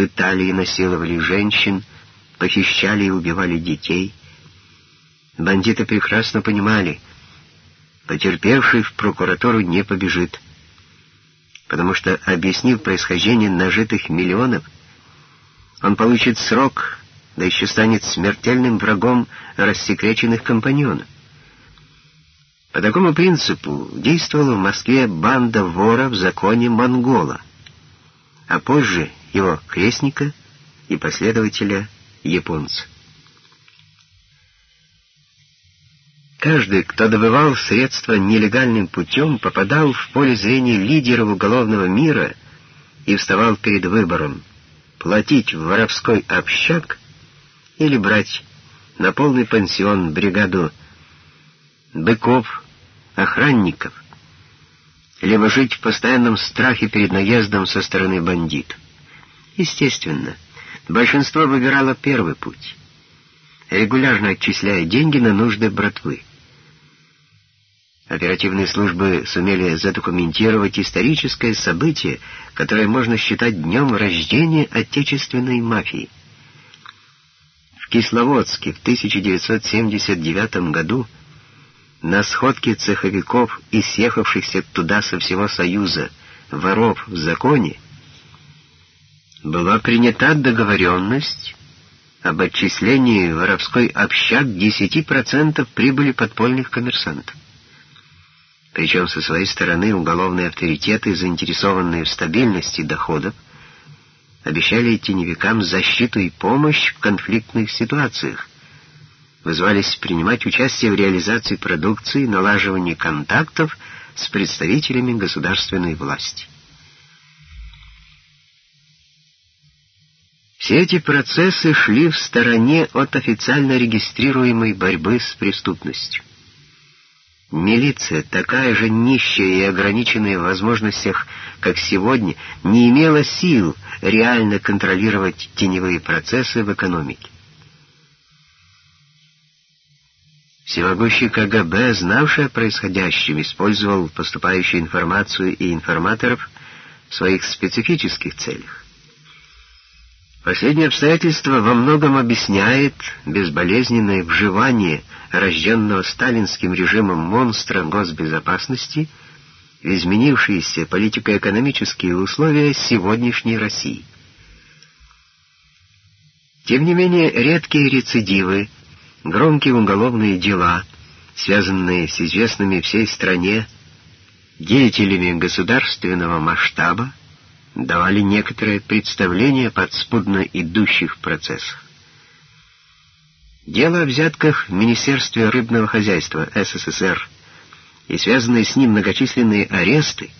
пытали и насиловали женщин, похищали и убивали детей. Бандиты прекрасно понимали, потерпевший в прокуратуру не побежит, потому что, объяснив происхождение нажитых миллионов, он получит срок, да еще станет смертельным врагом рассекреченных компаньонов. По такому принципу действовала в Москве банда вора в законе монгола, а позже его крестника и последователя японца. Каждый, кто добывал средства нелегальным путем, попадал в поле зрения лидеров уголовного мира и вставал перед выбором платить в воровской общак или брать на полный пансион бригаду быков, охранников, либо жить в постоянном страхе перед наездом со стороны бандитов. Естественно, большинство выбирало первый путь, регулярно отчисляя деньги на нужды братвы. Оперативные службы сумели задокументировать историческое событие, которое можно считать днем рождения отечественной мафии. В Кисловодске в 1979 году на сходке цеховиков и съехавшихся туда со всего Союза воров в законе была принята договоренность об отчислении воровской общак 10% прибыли подпольных коммерсантов. Причем со своей стороны уголовные авторитеты, заинтересованные в стабильности доходов, обещали теневикам защиту и помощь в конфликтных ситуациях, вызвались принимать участие в реализации продукции, налаживании контактов с представителями государственной власти. Все эти процессы шли в стороне от официально регистрируемой борьбы с преступностью. Милиция, такая же нищая и ограниченная в возможностях, как сегодня, не имела сил реально контролировать теневые процессы в экономике. Всемогущий КГБ, знавший о происходящем, использовал поступающую информацию и информаторов в своих специфических целях. Последнее обстоятельство во многом объясняет безболезненное вживание рожденного сталинским режимом монстра госбезопасности в изменившиеся политико-экономические условия сегодняшней России. Тем не менее, редкие рецидивы, громкие уголовные дела, связанные с известными всей стране деятелями государственного масштаба, давали некоторое представление подспудно идущих процессах. Дело о взятках в Министерстве рыбного хозяйства СССР и связанные с ним многочисленные аресты,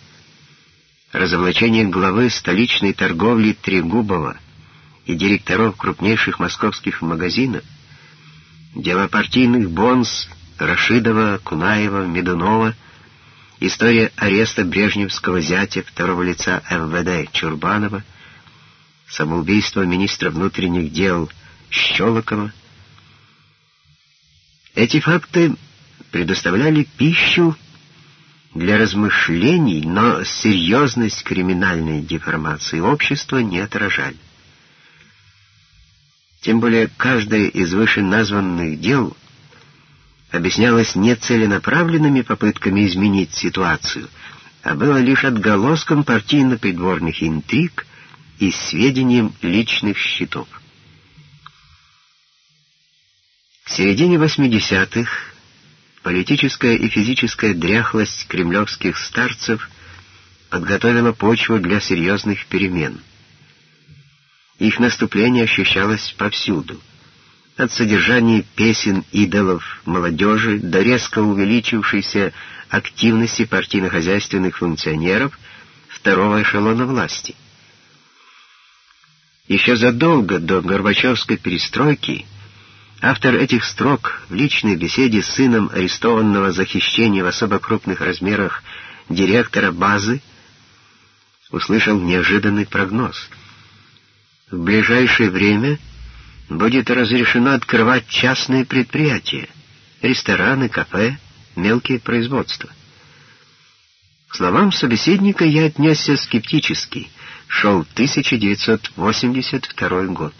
разоблачение главы столичной торговли Трегубова и директоров крупнейших московских магазинов, дело партийных бонс Рашидова, Кунаева, Медунова — История ареста брежневского зятя второго лица МВД Чурбанова, самоубийство министра внутренних дел Щелокова. Эти факты предоставляли пищу для размышлений, но серьезность криминальной деформации общества не отражали. Тем более каждое из вышеназванных дел — объяснялось не целенаправленными попытками изменить ситуацию, а было лишь отголоском партийно-придворных интриг и сведением личных счетов. В середине 80-х политическая и физическая дряхлость кремлевских старцев подготовила почву для серьезных перемен. Их наступление ощущалось повсюду — от содержания песен идолов молодежи до резко увеличившейся активности партийно-хозяйственных функционеров второго эшелона власти. Еще задолго до Горбачевской перестройки автор этих строк в личной беседе с сыном арестованного за хищение в особо крупных размерах директора базы услышал неожиданный прогноз. В ближайшее время будет разрешено открывать частные предприятия, рестораны, кафе, мелкие производства. К словам собеседника я отнесся скептически, Шел 1982 год.